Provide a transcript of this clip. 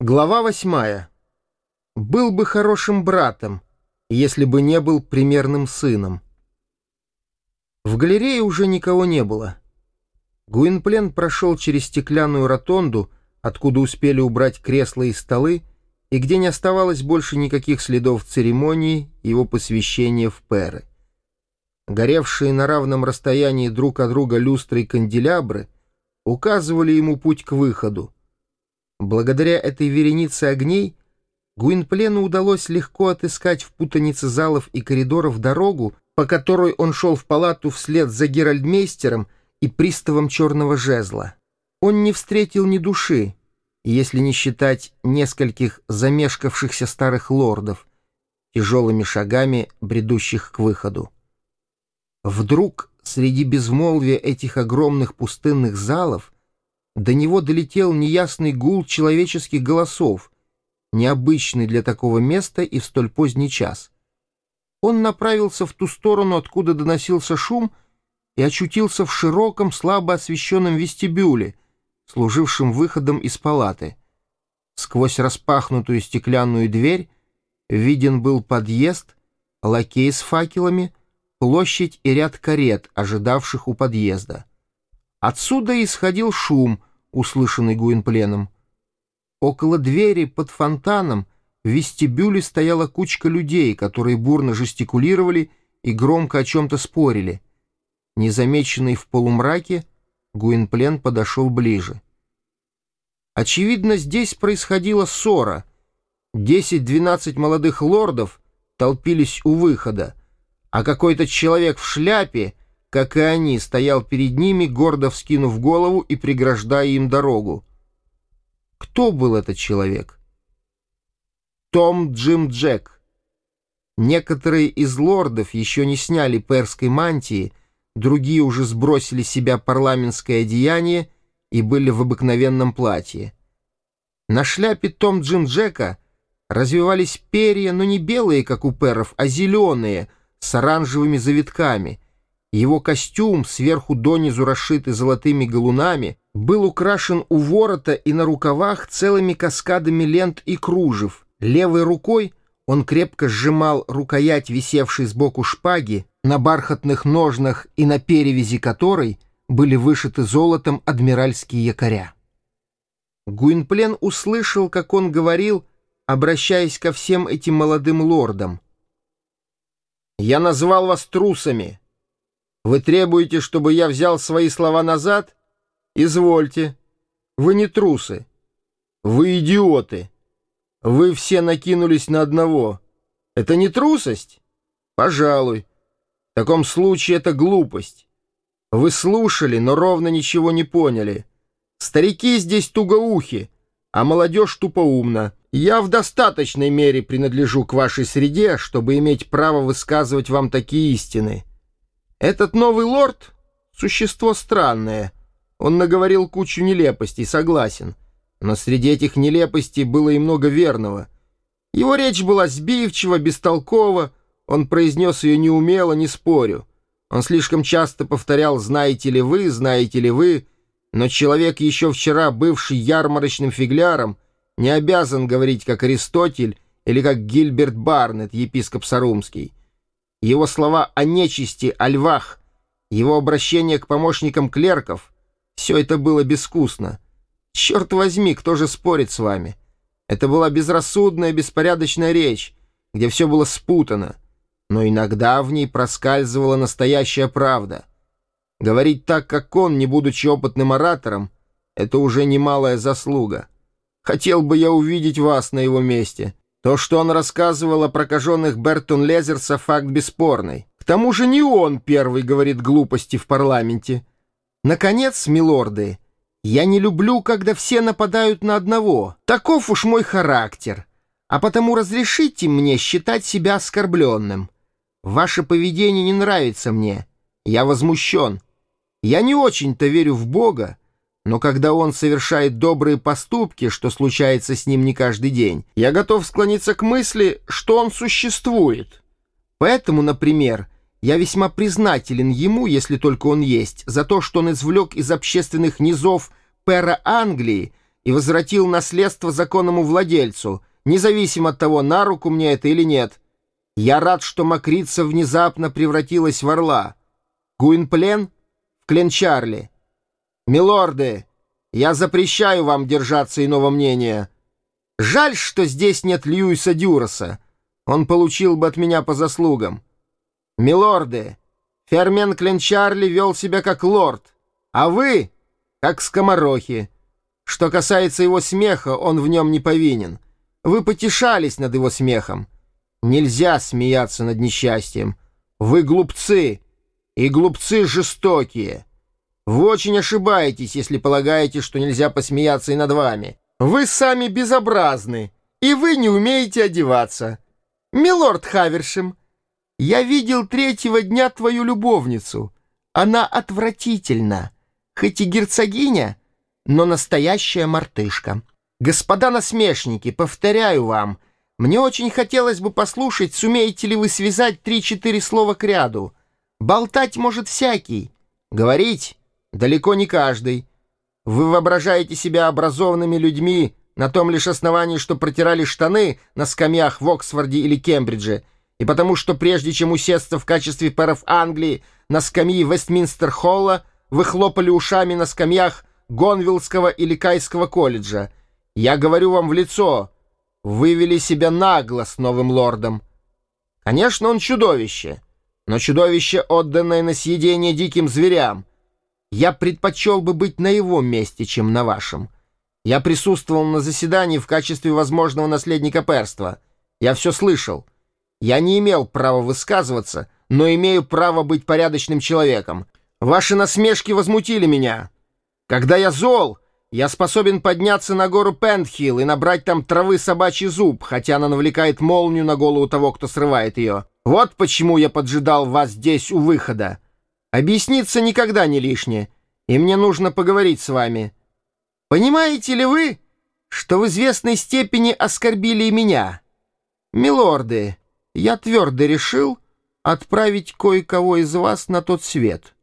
Глава восьмая. Был бы хорошим братом, если бы не был примерным сыном. В галерее уже никого не было. Гуинплен прошел через стеклянную ротонду, откуда успели убрать кресла и столы, и где не оставалось больше никаких следов церемонии его посвящения в перы. Горевшие на равном расстоянии друг от друга люстры и канделябры указывали ему путь к выходу, Благодаря этой веренице огней Гуинплену удалось легко отыскать в путанице залов и коридоров дорогу, по которой он шел в палату вслед за Геральдмейстером и приставом черного жезла. Он не встретил ни души, если не считать нескольких замешкавшихся старых лордов, тяжелыми шагами бредущих к выходу. Вдруг среди безмолвия этих огромных пустынных залов до него долетел неясный гул человеческих голосов, необычный для такого места и в столь поздний час. Он направился в ту сторону, откуда доносился шум, и очутился в широком, слабо освещенном вестибюле, служившем выходом из палаты. Сквозь распахнутую стеклянную дверь виден был подъезд, лакей с факелами, площадь и ряд карет, ожидавших у подъезда. Отсюда исходил шум — услышанный Гуинпленом. Около двери под фонтаном в вестибюле стояла кучка людей, которые бурно жестикулировали и громко о чем-то спорили. Незамеченный в полумраке, Гуинплен подошел ближе. Очевидно, здесь происходила ссора. Десять-двенадцать молодых лордов толпились у выхода, а какой-то человек в шляпе как и они, стоял перед ними, гордо вскинув голову и преграждая им дорогу. Кто был этот человек? Том Джим Джек. Некоторые из лордов еще не сняли перской мантии, другие уже сбросили с себя парламентское одеяние и были в обыкновенном платье. На шляпе Том Джим Джека развивались перья, но не белые, как у перов, а зеленые, с оранжевыми завитками — его костюм, сверху донизу расшитый золотыми галунами, был украшен у ворота и на рукавах целыми каскадами лент и кружев. Левой рукой он крепко сжимал рукоять, висевшей сбоку шпаги, на бархатных ножнах и на перевязи которой были вышиты золотом адмиральские якоря. Гуинплен услышал, как он говорил, обращаясь ко всем этим молодым лордам. «Я назвал вас трусами». Вы требуете, чтобы я взял свои слова назад? Извольте. Вы не трусы. Вы идиоты. Вы все накинулись на одного. Это не трусость? Пожалуй. В таком случае это глупость. Вы слушали, но ровно ничего не поняли. Старики здесь тугоухи, а молодежь тупоумна. Я в достаточной мере принадлежу к вашей среде, чтобы иметь право высказывать вам такие истины. Этот новый лорд — существо странное. Он наговорил кучу нелепостей, согласен. Но среди этих нелепостей было и много верного. Его речь была сбивчива, бестолкова, он произнес ее неумело, не спорю. Он слишком часто повторял «знаете ли вы, знаете ли вы», но человек, еще вчера бывший ярмарочным фигляром, не обязан говорить как Аристотель или как Гильберт Барнетт, епископ Сарумский его слова о нечисти, о львах, его обращение к помощникам клерков — все это было безвкусно. Черт возьми, кто же спорит с вами? Это была безрассудная, беспорядочная речь, где все было спутано, но иногда в ней проскальзывала настоящая правда. Говорить так, как он, не будучи опытным оратором, это уже немалая заслуга. Хотел бы я увидеть вас на его месте. То, что он рассказывал о прокаженных Бертон Лезерса, факт бесспорный. К тому же не он первый говорит глупости в парламенте. Наконец, милорды, я не люблю, когда все нападают на одного. Таков уж мой характер. А потому разрешите мне считать себя оскорбленным. Ваше поведение не нравится мне. Я возмущен. Я не очень-то верю в Бога, но когда он совершает добрые поступки, что случается с ним не каждый день, я готов склониться к мысли, что он существует. Поэтому, например, я весьма признателен ему, если только он есть, за то, что он извлек из общественных низов пера Англии и возвратил наследство законному владельцу, независимо от того, на руку мне это или нет. Я рад, что Макрица внезапно превратилась в орла. Гуинплен в Кленчарли. Милорды, я запрещаю вам держаться иного мнения. Жаль, что здесь нет Льюиса Дюраса. Он получил бы от меня по заслугам. Милорды, Фермен Кленчарли вел себя как лорд, а вы — как скоморохи. Что касается его смеха, он в нем не повинен. Вы потешались над его смехом. Нельзя смеяться над несчастьем. Вы глупцы, и глупцы жестокие. Вы очень ошибаетесь, если полагаете, что нельзя посмеяться и над вами. Вы сами безобразны, и вы не умеете одеваться. Милорд Хавершем, я видел третьего дня твою любовницу. Она отвратительна, хоть и герцогиня, но настоящая мартышка. Господа насмешники, повторяю вам, мне очень хотелось бы послушать, сумеете ли вы связать три-четыре слова к ряду. Болтать может всякий, говорить далеко не каждый. Вы воображаете себя образованными людьми на том лишь основании, что протирали штаны на скамьях в Оксфорде или Кембридже, и потому что прежде чем усесться в качестве пэров Англии на скамьи Вестминстер-Холла, вы хлопали ушами на скамьях Гонвиллского или Кайского колледжа. Я говорю вам в лицо, вывели себя нагло с новым лордом. Конечно, он чудовище, но чудовище, отданное на съедение диким зверям. Я предпочел бы быть на его месте, чем на вашем. Я присутствовал на заседании в качестве возможного наследника перства. Я все слышал. Я не имел права высказываться, но имею право быть порядочным человеком. Ваши насмешки возмутили меня. Когда я зол, я способен подняться на гору Пентхилл и набрать там травы собачий зуб, хотя она навлекает молнию на голову того, кто срывает ее. Вот почему я поджидал вас здесь у выхода. Объясниться никогда не лишнее, и мне нужно поговорить с вами. Понимаете ли вы, что в известной степени оскорбили меня? Милорды, я твердо решил отправить кое-кого из вас на тот свет».